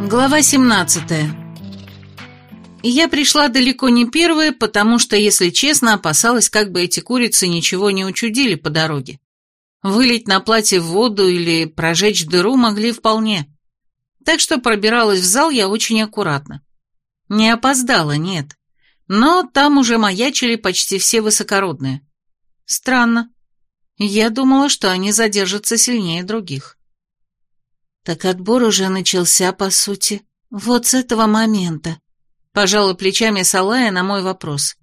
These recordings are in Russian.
Глава 17 Я пришла далеко не первая, потому что, если честно, опасалась, как бы эти курицы ничего не учудили по дороге. Вылить на платье в воду или прожечь дыру могли вполне. Так что пробиралась в зал я очень аккуратно. Не опоздала, нет. Но там уже маячили почти все высокородные. Странно. Я думала, что они задержатся сильнее других. Так отбор уже начался, по сути. Вот с этого момента. Пожала плечами Салая на мой вопрос.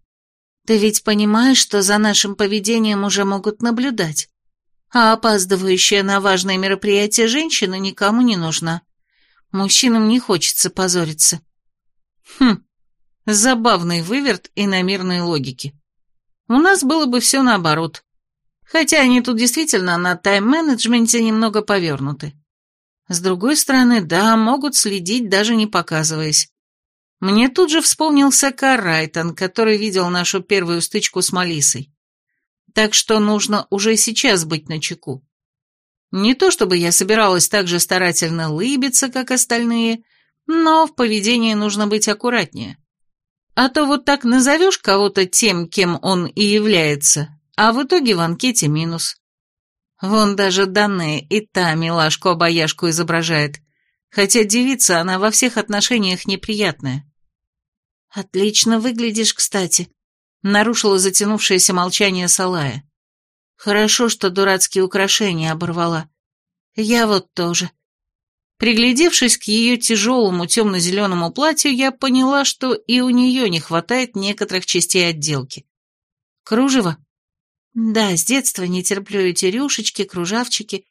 Ты ведь понимаешь, что за нашим поведением уже могут наблюдать? А опаздывающая на важное мероприятие женщина никому не нужна. Мужчинам не хочется позориться. Хм, забавный выверт и иномирной логики. У нас было бы все наоборот. Хотя они тут действительно на тайм-менеджменте немного повернуты. С другой стороны, да, могут следить, даже не показываясь. Мне тут же вспомнился Карайтон, который видел нашу первую стычку с Малисой. Так что нужно уже сейчас быть начеку. Не то чтобы я собиралась так же старательно лыбиться, как остальные, но в поведении нужно быть аккуратнее. А то вот так назовешь кого-то тем, кем он и является, а в итоге в анкете минус. Вон даже данные и та милашку-обаяшку изображает, хотя девица она во всех отношениях неприятная. «Отлично выглядишь, кстати», — нарушила затянувшееся молчание Салая. «Хорошо, что дурацкие украшения оборвала. Я вот тоже». Приглядевшись к ее тяжелому темно-зеленому платью, я поняла, что и у нее не хватает некоторых частей отделки. «Кружево?» Да, с детства не терплю эти рюшечки, кружавчики.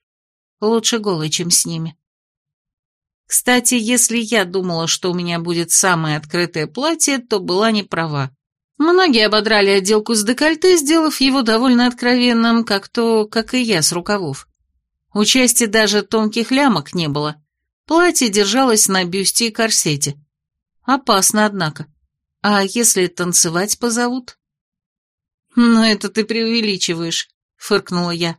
Лучше голой, чем с ними. Кстати, если я думала, что у меня будет самое открытое платье, то была не права. Многие ободрали отделку с декольте, сделав его довольно откровенным, как то, как и я, с рукавов. У части даже тонких лямок не было. Платье держалось на бюсте и корсете. Опасно, однако. А если танцевать позовут? «Но это ты преувеличиваешь», — фыркнула я.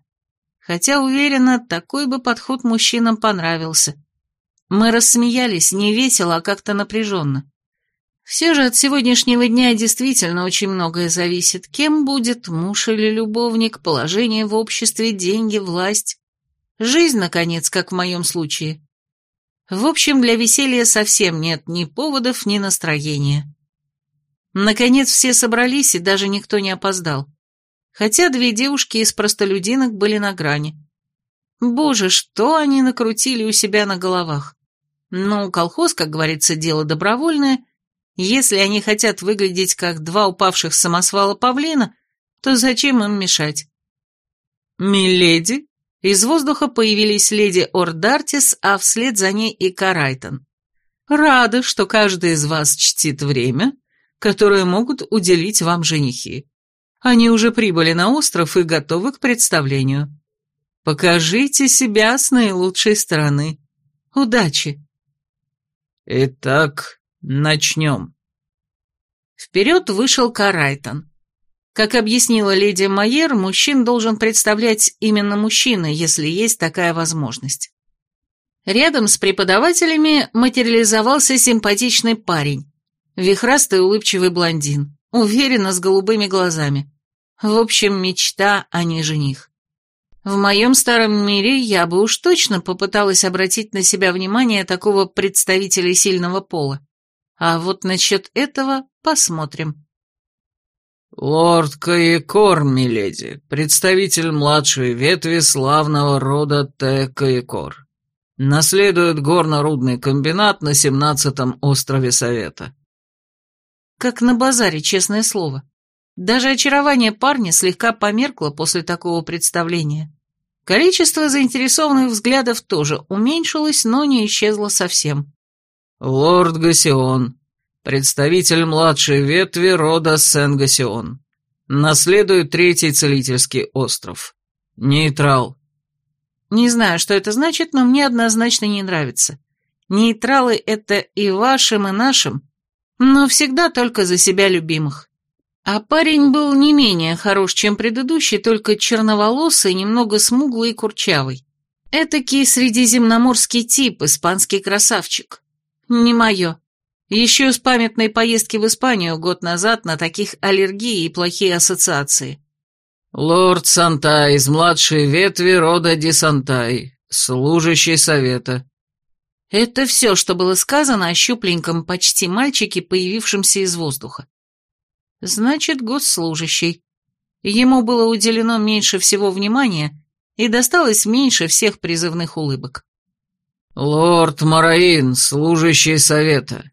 Хотя, уверена, такой бы подход мужчинам понравился. Мы рассмеялись, не весело, а как-то напряженно. Все же от сегодняшнего дня действительно очень многое зависит. Кем будет, муж или любовник, положение в обществе, деньги, власть. Жизнь, наконец, как в моем случае. В общем, для веселья совсем нет ни поводов, ни настроения. Наконец все собрались, и даже никто не опоздал. Хотя две девушки из простолюдинок были на грани. Боже, что они накрутили у себя на головах. Ну, колхоз, как говорится, дело добровольное. Если они хотят выглядеть как два упавших с самосвала павлина, то зачем им мешать? «Миледи?» Из воздуха появились леди Ордартис, а вслед за ней и Карайтон. «Рада, что каждый из вас чтит время которые могут уделить вам женихи. Они уже прибыли на остров и готовы к представлению. Покажите себя с наилучшей стороны. Удачи! Итак, начнем. Вперед вышел Карайтон. Как объяснила леди Майер, мужчин должен представлять именно мужчина, если есть такая возможность. Рядом с преподавателями материализовался симпатичный парень, Вихрастый улыбчивый блондин, уверенно с голубыми глазами. В общем, мечта, а не жених. В моем старом мире я бы уж точно попыталась обратить на себя внимание такого представителя сильного пола. А вот насчет этого посмотрим. «Лорд Каекор, миледи, представитель младшей ветви славного рода Т. Каекор. Наследует горно-рудный комбинат на семнадцатом острове Совета. Как на базаре, честное слово. Даже очарование парня слегка померкло после такого представления. Количество заинтересованных взглядов тоже уменьшилось, но не исчезло совсем. «Лорд Гасион, представитель младшей ветви рода Сен-Гасион. Наследует третий целительский остров. Нейтрал». Не знаю, что это значит, но мне однозначно не нравится. Нейтралы — это и вашим, и нашим, но всегда только за себя любимых. А парень был не менее хорош, чем предыдущий, только черноволосый, немного смуглый и курчавый. Этакий средиземноморский тип, испанский красавчик. Не мое. Еще с памятной поездки в Испанию год назад на таких аллергии и плохие ассоциации. «Лорд Сантай из младшей ветви рода Десантай, служащий совета». Это все, что было сказано о щупленьком почти мальчике, появившемся из воздуха. Значит, госслужащий. Ему было уделено меньше всего внимания и досталось меньше всех призывных улыбок. «Лорд Мараин, служащий совета».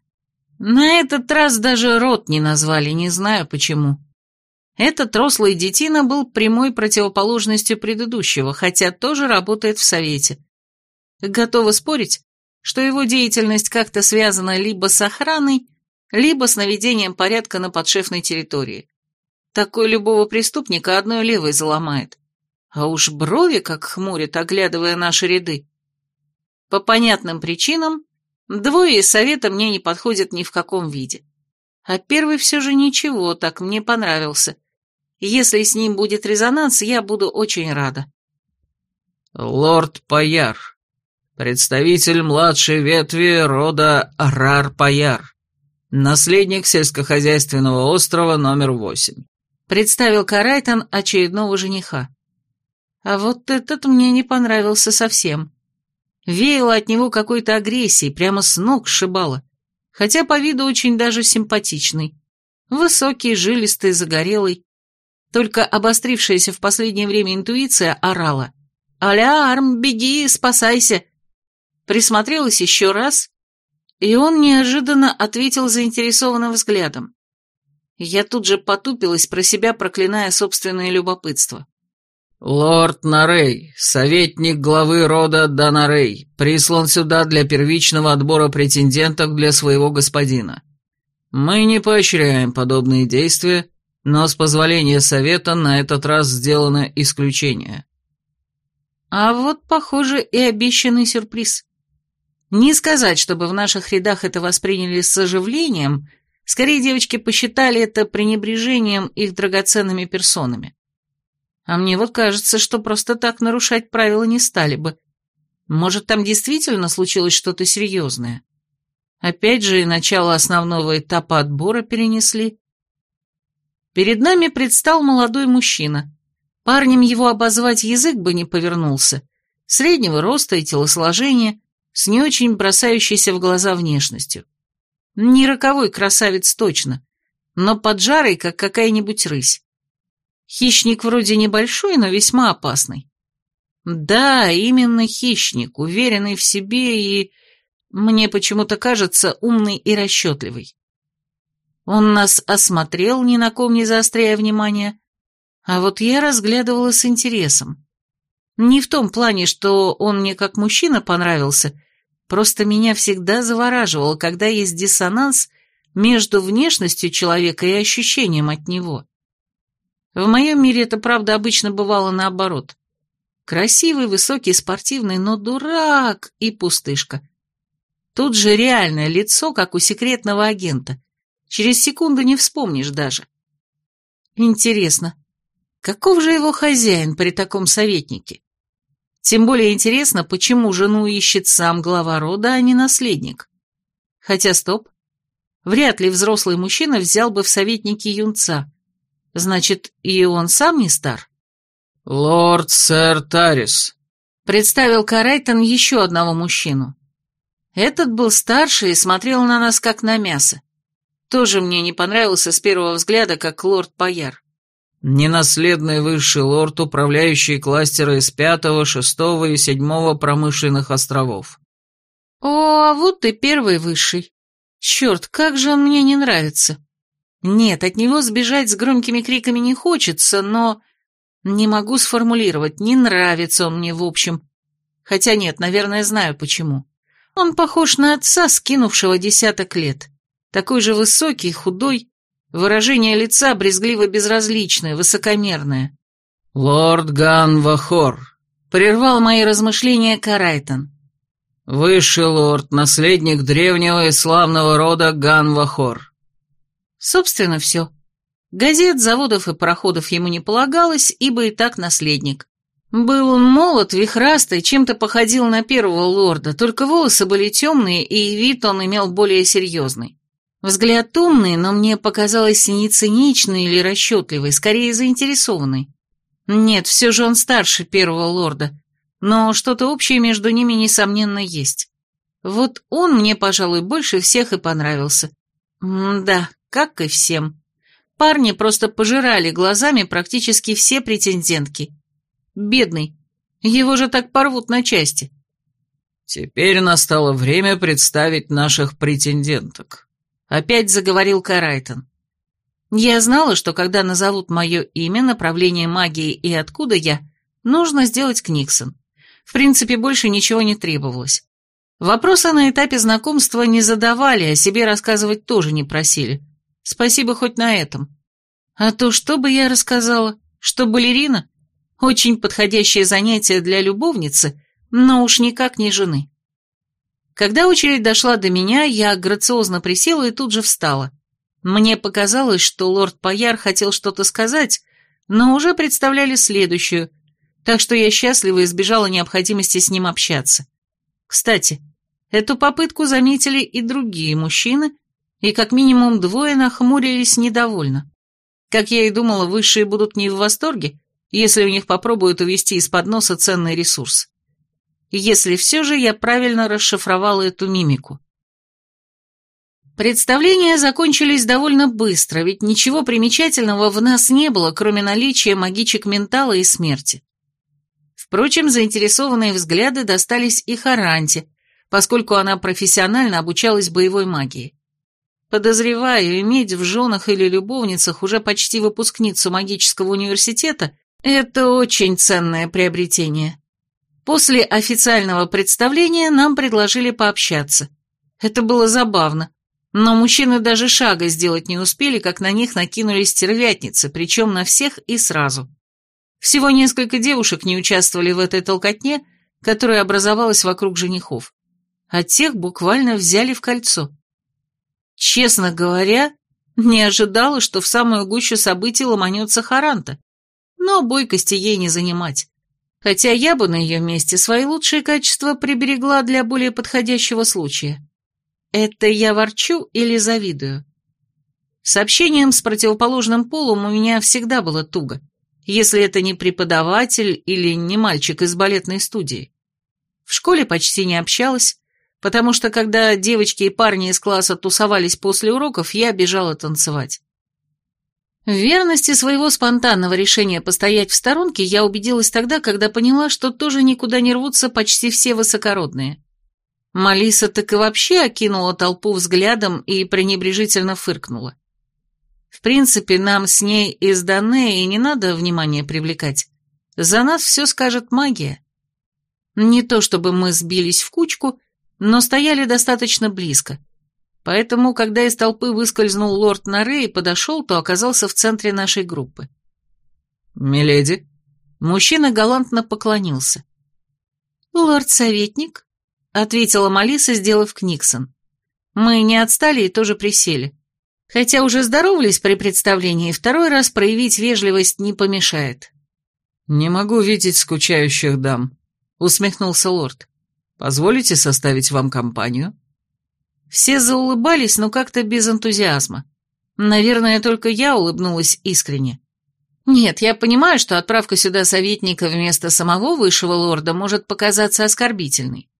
На этот раз даже рот не назвали, не знаю почему. Этот рослый детина был прямой противоположностью предыдущего, хотя тоже работает в совете. Готова спорить, что его деятельность как-то связана либо с охраной, либо с наведением порядка на подшефной территории. Такой любого преступника одной левой заломает. А уж брови как хмурит, оглядывая наши ряды. По понятным причинам, двое из совета мне не подходят ни в каком виде. А первый все же ничего, так мне понравился. Если с ним будет резонанс, я буду очень рада. Лорд Паяр, представитель младшей ветви рода Рар-Паяр, наследник сельскохозяйственного острова номер восемь. Представил Карайтон очередного жениха. А вот этот мне не понравился совсем. Веяло от него какой-то агрессией, прямо с ног сшибало. Хотя по виду очень даже симпатичный. Высокий, жилистый, загорелый. Только обострившаяся в последнее время интуиция орала. «Алярм, беги, спасайся!» Присмотрелась еще раз, и он неожиданно ответил заинтересованным взглядом. Я тут же потупилась, про себя проклиная собственное любопытство. «Лорд Нарей, советник главы рода Данарей, прислан сюда для первичного отбора претенденток для своего господина. Мы не поощряем подобные действия, но с позволения совета на этот раз сделано исключение». А вот, похоже, и обещанный сюрприз. Не сказать, чтобы в наших рядах это восприняли с оживлением, скорее девочки посчитали это пренебрежением их драгоценными персонами. А мне вот кажется, что просто так нарушать правила не стали бы. Может, там действительно случилось что-то серьезное? Опять же, и начало основного этапа отбора перенесли. Перед нами предстал молодой мужчина. Парнем его обозвать язык бы не повернулся. Среднего роста и телосложения, с не очень бросающейся в глаза внешностью. Не роковой красавец точно, но поджарый, как какая-нибудь рысь. Хищник вроде небольшой, но весьма опасный. Да, именно хищник, уверенный в себе и, мне почему-то кажется, умный и расчетливый. Он нас осмотрел, ни на ком не заостряя внимания, а вот я разглядывала с интересом. Не в том плане, что он мне как мужчина понравился, просто меня всегда завораживало, когда есть диссонанс между внешностью человека и ощущением от него. В моем мире это, правда, обычно бывало наоборот. Красивый, высокий, спортивный, но дурак и пустышка. Тут же реальное лицо, как у секретного агента. Через секунду не вспомнишь даже. Интересно, каков же его хозяин при таком советнике? Тем более интересно, почему жену ищет сам глава рода, а не наследник. Хотя стоп, вряд ли взрослый мужчина взял бы в советники юнца. Значит, и он сам не стар? «Лорд сэр Тарис», — представил Карайтон еще одного мужчину. Этот был старше и смотрел на нас как на мясо. Тоже мне не понравился с первого взгляда, как лорд Паяр. Ненаследный высший лорд, управляющий кластера из пятого, шестого и седьмого промышленных островов. О, а вот и первый высший. Черт, как же он мне не нравится. Нет, от него сбежать с громкими криками не хочется, но... Не могу сформулировать, не нравится он мне в общем. Хотя нет, наверное, знаю почему. Он похож на отца, скинувшего десяток лет. Такой же высокий, худой, выражение лица брезгливо-безразличное, высокомерное. «Лорд Ганвахор», — прервал мои размышления Карайтон. «Высший лорд, наследник древнего и славного рода Ганвахор». Собственно, все. Газет, заводов и пароходов ему не полагалось, ибо и так наследник. Был он молод, вихрастый, чем-то походил на первого лорда, только волосы были темные, и вид он имел более серьезный. Взгляд умный, но мне показалось не циничный или расчетливый, скорее заинтересованный. Нет, все же он старше первого лорда, но что-то общее между ними, несомненно, есть. Вот он мне, пожалуй, больше всех и понравился. М да, как и всем. Парни просто пожирали глазами практически все претендентки. Бедный. Его же так порвут на части. Теперь настало время представить наших претенденток. Опять заговорил Карайтон. Я знала, что когда назовут мое имя, направление магии и откуда я, нужно сделать Книксон. В принципе, больше ничего не требовалось. Вопросы на этапе знакомства не задавали, о себе рассказывать тоже не просили. Спасибо хоть на этом. А то что бы я рассказала? Что балерина? Очень подходящее занятие для любовницы, но уж никак не жены. Когда очередь дошла до меня, я грациозно присела и тут же встала. Мне показалось, что лорд Паяр хотел что-то сказать, но уже представляли следующую, так что я счастливо избежала необходимости с ним общаться. Кстати, эту попытку заметили и другие мужчины, и как минимум двое нахмурились недовольно. Как я и думала, высшие будут не в восторге, если у них попробуют увести из-под носа ценный ресурс. Если все же я правильно расшифровала эту мимику. Представления закончились довольно быстро, ведь ничего примечательного в нас не было, кроме наличия магичек ментала и смерти. Впрочем, заинтересованные взгляды достались и Харанте, поскольку она профессионально обучалась боевой магии. Подозреваю, иметь в женах или любовницах уже почти выпускницу магического университета это очень ценное приобретение. После официального представления нам предложили пообщаться. Это было забавно. Но мужчины даже шага сделать не успели, как на них накинулись стервятницы, причем на всех и сразу. Всего несколько девушек не участвовали в этой толкотне, которая образовалась вокруг женихов. А тех буквально взяли в кольцо. Честно говоря, не ожидала, что в самую гущу событий ломанется Харанта но бойкости ей не занимать. Хотя я бы на ее месте свои лучшие качества приберегла для более подходящего случая. Это я ворчу или завидую? С общением с противоположным полом у меня всегда было туго, если это не преподаватель или не мальчик из балетной студии. В школе почти не общалась, потому что когда девочки и парни из класса тусовались после уроков, я бежала танцевать. В верности своего спонтанного решения постоять в сторонке я убедилась тогда, когда поняла, что тоже никуда не рвутся почти все высокородные. Малиса так и вообще окинула толпу взглядом и пренебрежительно фыркнула. В принципе, нам с ней из Дане и не надо внимания привлекать. За нас все скажет магия. Не то чтобы мы сбились в кучку, но стояли достаточно близко. Поэтому, когда из толпы выскользнул лорд Наре и подошел, то оказался в центре нашей группы. «Миледи?» Мужчина галантно поклонился. «Лорд-советник?» — ответила Малиса, сделав книксон. Мы не отстали и тоже присели. Хотя уже здоровались при представлении, второй раз проявить вежливость не помешает. «Не могу видеть скучающих дам», — усмехнулся лорд. «Позволите составить вам компанию?» Все заулыбались, но как-то без энтузиазма. Наверное, только я улыбнулась искренне. Нет, я понимаю, что отправка сюда советника вместо самого высшего лорда может показаться оскорбительной.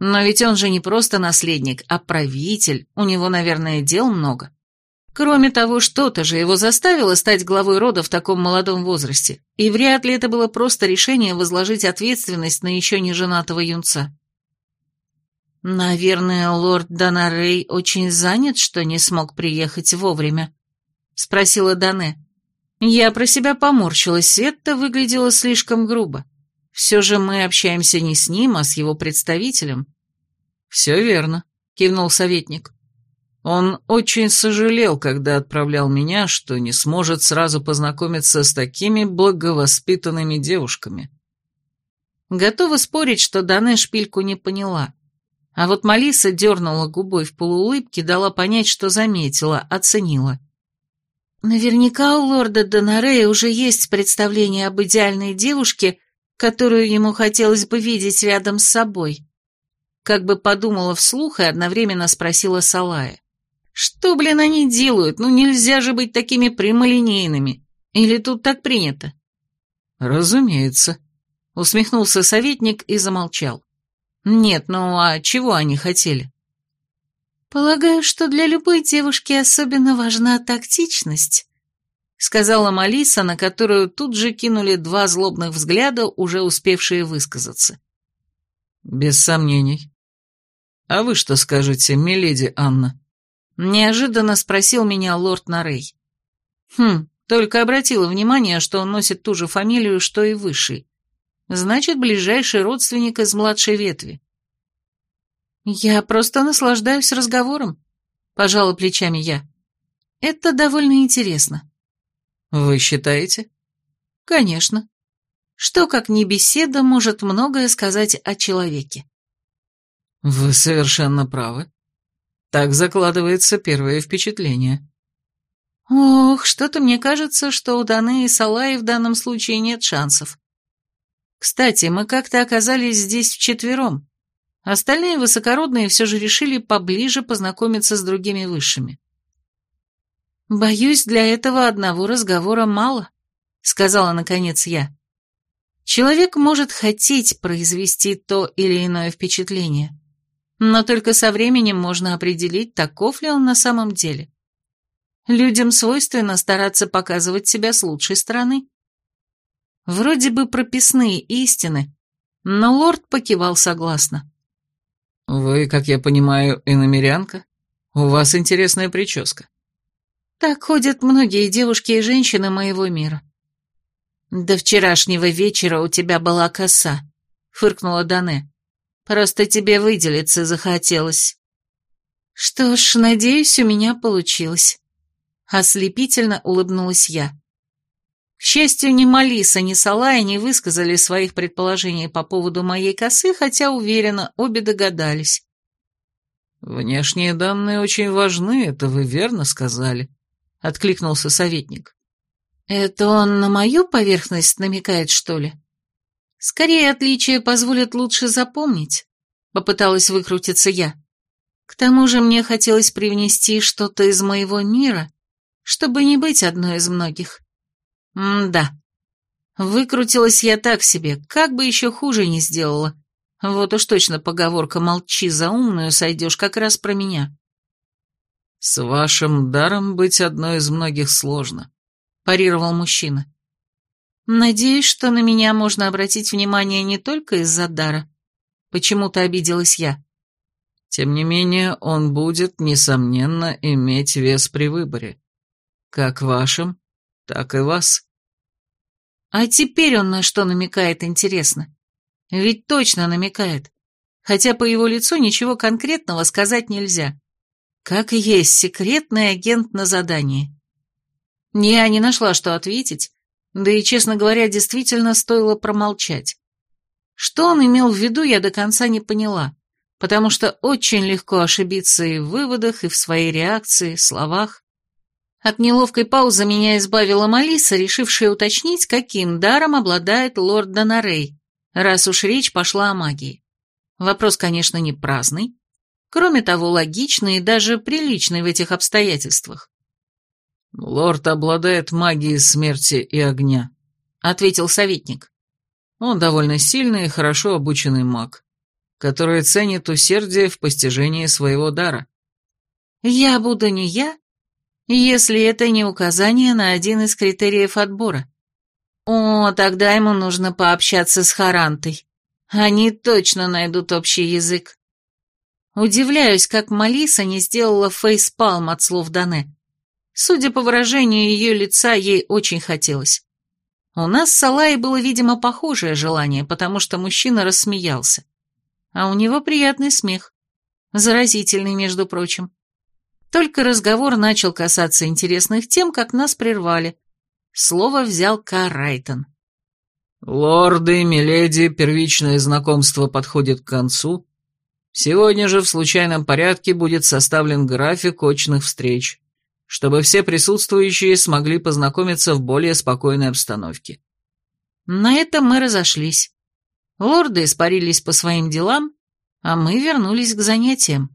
Но ведь он же не просто наследник, а правитель, у него, наверное, дел много. Кроме того, что-то же его заставило стать главой рода в таком молодом возрасте, и вряд ли это было просто решение возложить ответственность на еще не женатого юнца. «Наверное, лорд Донарей очень занят, что не смог приехать вовремя?» — спросила Дане. Я про себя поморщилась, это выглядело слишком грубо. Все же мы общаемся не с ним, а с его представителем. «Все верно», — кивнул советник. Он очень сожалел, когда отправлял меня, что не сможет сразу познакомиться с такими благовоспитанными девушками. Готова спорить, что Дане шпильку не поняла. А вот Малиса дернула губой в полуулыбке, дала понять, что заметила, оценила. Наверняка у лорда Донарея уже есть представление об идеальной девушке, которую ему хотелось бы видеть рядом с собой. Как бы подумала вслух и одновременно спросила Салая. Что, блин, они делают? Ну нельзя же быть такими прямолинейными. Или тут так принято? Разумеется. Усмехнулся советник и замолчал. Нет, ну а чего они хотели? Полагаю, что для любой девушки особенно важна тактичность, сказала Малиса, на которую тут же кинули два злобных взгляда, уже успевшие высказаться. Без сомнений. А вы что скажете, миледи Анна? Неожиданно спросил меня лорд Нарей. Хм, только обратила внимание, что он носит ту же фамилию, что и высший. Значит, ближайший родственник из младшей ветви. Я просто наслаждаюсь разговором, пожала плечами я. Это довольно интересно. Вы считаете? Конечно. Что, как не беседа, может многое сказать о человеке? Вы совершенно правы. Так закладывается первое впечатление. Ох, что-то мне кажется, что у Даны и Салаи в данном случае нет шансов. Кстати, мы как-то оказались здесь вчетвером. Остальные высокородные все же решили поближе познакомиться с другими высшими. «Боюсь, для этого одного разговора мало», — сказала наконец я. «Человек может хотеть произвести то или иное впечатление, но только со временем можно определить, таков ли он на самом деле. Людям свойственно стараться показывать себя с лучшей стороны. Вроде бы прописные истины, но лорд покивал согласно. «Вы, как я понимаю, иномерянка? У вас интересная прическа». «Так ходят многие девушки и женщины моего мира». «До вчерашнего вечера у тебя была коса», — фыркнула Дане. Просто тебе выделиться захотелось. Что ж, надеюсь, у меня получилось. Ослепительно улыбнулась я. К счастью, ни Малиса, ни Салая не высказали своих предположений по поводу моей косы, хотя, уверена, обе догадались. «Внешние данные очень важны, это вы верно сказали», — откликнулся советник. «Это он на мою поверхность намекает, что ли?» Скорее, отличия позволят лучше запомнить, попыталась выкрутиться я. К тому же мне хотелось привнести что-то из моего мира, чтобы не быть одной из многих. М-да. Выкрутилась я так себе, как бы еще хуже не сделала. Вот уж точно поговорка «молчи за умную» сойдешь как раз про меня. «С вашим даром быть одной из многих сложно», — парировал мужчина. Надеюсь, что на меня можно обратить внимание не только из-за дара. Почему-то обиделась я. Тем не менее, он будет, несомненно, иметь вес при выборе. Как вашим, так и вас. А теперь он на что намекает, интересно? Ведь точно намекает. Хотя по его лицу ничего конкретного сказать нельзя. Как и есть секретный агент на задании. Я не нашла, что ответить, да и, честно говоря, действительно стоило промолчать. Что он имел в виду, я до конца не поняла, потому что очень легко ошибиться и в выводах, и в своей реакции, словах. От неловкой паузы меня избавила Малиса, решившая уточнить, каким даром обладает лорд Донарей, раз уж речь пошла о магии. Вопрос, конечно, не праздный, кроме того, логичный и даже приличный в этих обстоятельствах. «Лорд обладает магией смерти и огня», — ответил советник. «Он довольно сильный и хорошо обученный маг, который ценит усердие в постижении своего дара». «Я буду не я, если это не указание на один из критериев отбора. О, тогда ему нужно пообщаться с Харантой. Они точно найдут общий язык». Удивляюсь, как Малиса не сделала фейспалм от слов Дане. Судя по выражению ее лица, ей очень хотелось. У нас с Салаей было, видимо, похожее желание, потому что мужчина рассмеялся. А у него приятный смех. Заразительный, между прочим. Только разговор начал касаться интересных тем, как нас прервали. Слово взял Карайтон. «Лорды, миледи, первичное знакомство подходит к концу. Сегодня же в случайном порядке будет составлен график очных встреч. чтобы все присутствующие смогли познакомиться в более спокойной обстановке. На этом мы разошлись. Лорды испарились по своим делам, а мы вернулись к занятиям.